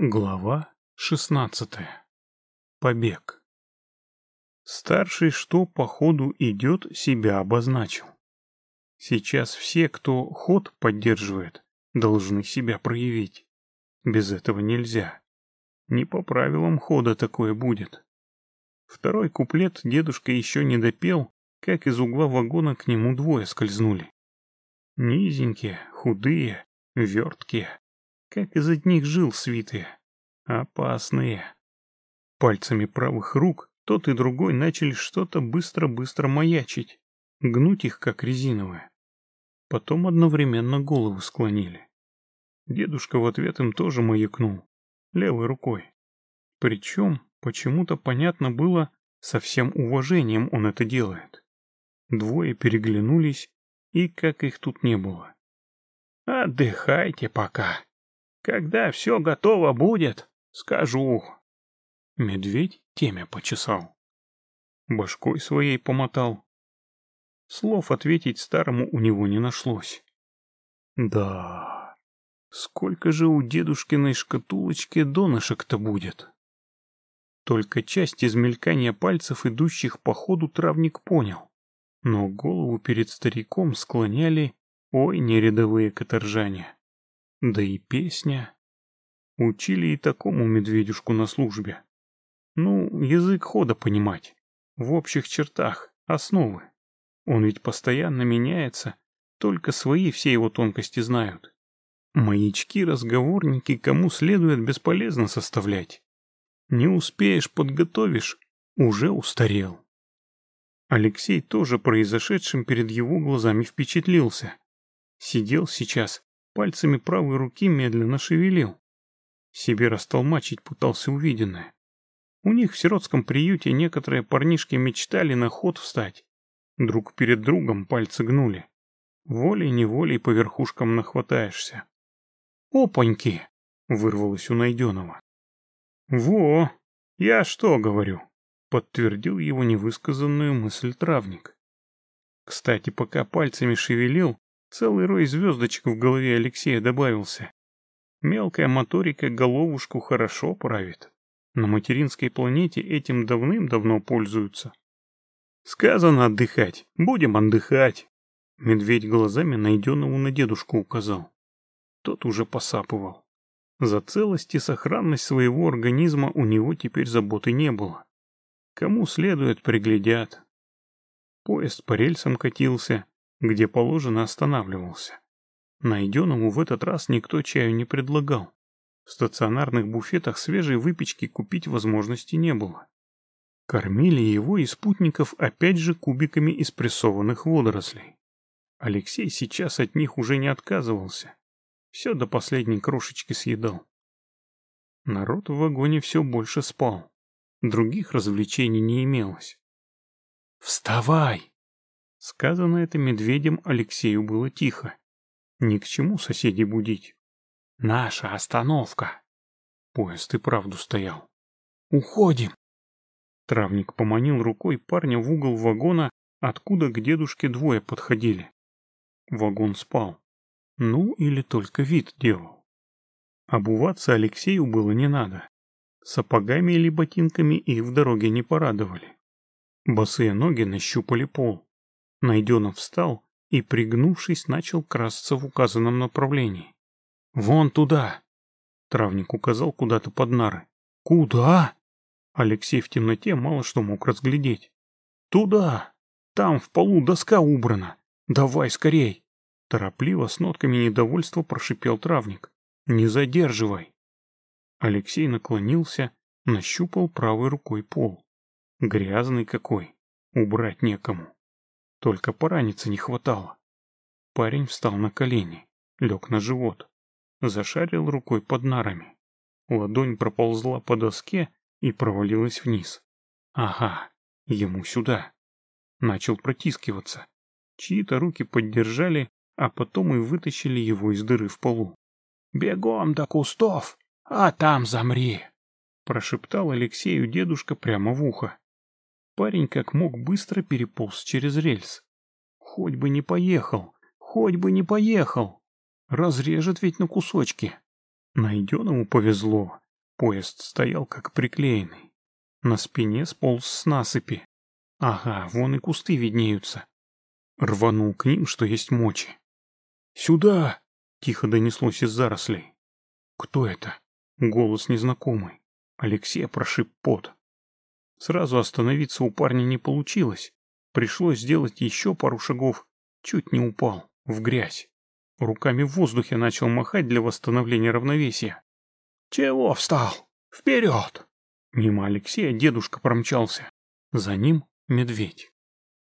Глава шестнадцатая. Побег. Старший, что по ходу идет, себя обозначил. Сейчас все, кто ход поддерживает, должны себя проявить. Без этого нельзя. Не по правилам хода такое будет. Второй куплет дедушка еще не допел, как из угла вагона к нему двое скользнули. Низенькие, худые, верткие, как из одних жил свитые. Опасные. Пальцами правых рук тот и другой начали что-то быстро-быстро маячить, гнуть их, как резиновые. Потом одновременно головы склонили. Дедушка в ответ им тоже маякнул, левой рукой. Причем, почему-то понятно было, со всем уважением он это делает. Двое переглянулись, и как их тут не было. «Отдыхайте пока. Когда все готово будет, скажу». Медведь темя почесал. Башкой своей помотал. Слов ответить старому у него не нашлось. Да, сколько же у дедушкиной шкатулочки донышек-то будет? Только часть из мелькания пальцев, идущих по ходу, травник понял. Но голову перед стариком склоняли, ой, нерядовые каторжане. Да и песня. Учили и такому медведюшку на службе. Ну, язык хода понимать. В общих чертах, основы. Он ведь постоянно меняется, только свои все его тонкости знают. Маячки-разговорники кому следует бесполезно составлять. Не успеешь, подготовишь, уже устарел. Алексей тоже произошедшим перед его глазами впечатлился. Сидел сейчас, пальцами правой руки медленно шевелил. Себе растолмачить пытался увиденное. У них в сиротском приюте некоторые парнишки мечтали на ход встать, Друг перед другом пальцы гнули. Волей-неволей по верхушкам нахватаешься. «Опаньки!» — вырвалось у найденного. «Во! Я что говорю?» — подтвердил его невысказанную мысль травник. Кстати, пока пальцами шевелил, целый рой звездочек в голове Алексея добавился. Мелкая моторика головушку хорошо правит. На материнской планете этим давным-давно пользуются. Сказано отдыхать. Будем отдыхать. Медведь глазами найденному на дедушку указал. Тот уже посапывал. За целость и сохранность своего организма у него теперь заботы не было. Кому следует, приглядят. Поезд по рельсам катился, где положено останавливался. Найденному в этот раз никто чаю не предлагал. В стационарных буфетах свежей выпечки купить возможности не было. Кормили его и спутников опять же кубиками из прессованных водорослей. Алексей сейчас от них уже не отказывался. Все до последней крошечки съедал. Народ в вагоне все больше спал. Других развлечений не имелось. «Вставай!» Сказано это медведем Алексею было тихо. Ни к чему соседей будить. «Наша остановка!» Поезд и правду стоял. «Уходим!» Травник поманил рукой парня в угол вагона, откуда к дедушке двое подходили. Вагон спал. Ну, или только вид делал. Обуваться Алексею было не надо. Сапогами или ботинками их в дороге не порадовали. Босые ноги нащупали пол. Найденов встал и, пригнувшись, начал красться в указанном направлении. «Вон туда!» Травник указал куда-то под нары. «Куда?» Алексей в темноте мало что мог разглядеть. «Туда! Там в полу доска убрана! Давай скорей!» Торопливо, с нотками недовольства прошипел травник. «Не задерживай!» Алексей наклонился, нащупал правой рукой пол. Грязный какой, убрать некому. Только пораниться не хватало. Парень встал на колени, лег на живот, зашарил рукой под нарами. Ладонь проползла по доске и провалилась вниз. Ага, ему сюда. Начал протискиваться. Чьи-то руки поддержали, а потом и вытащили его из дыры в полу. «Бегом до кустов, а там замри!» Прошептал Алексею дедушка прямо в ухо. Парень как мог быстро переполз через рельс. Хоть бы не поехал, хоть бы не поехал. Разрежет ведь на кусочки. Найденному повезло. Поезд стоял как приклеенный. На спине сполз с насыпи. Ага, вон и кусты виднеются. Рванул к ним, что есть мочи. «Сюда!» — тихо донеслось из зарослей. «Кто это?» Голос незнакомый. Алексея прошиб пот. Сразу остановиться у парня не получилось. Пришлось сделать еще пару шагов. Чуть не упал. В грязь. Руками в воздухе начал махать для восстановления равновесия. «Чего встал? Вперед!» Мимо Алексея дедушка промчался. За ним медведь.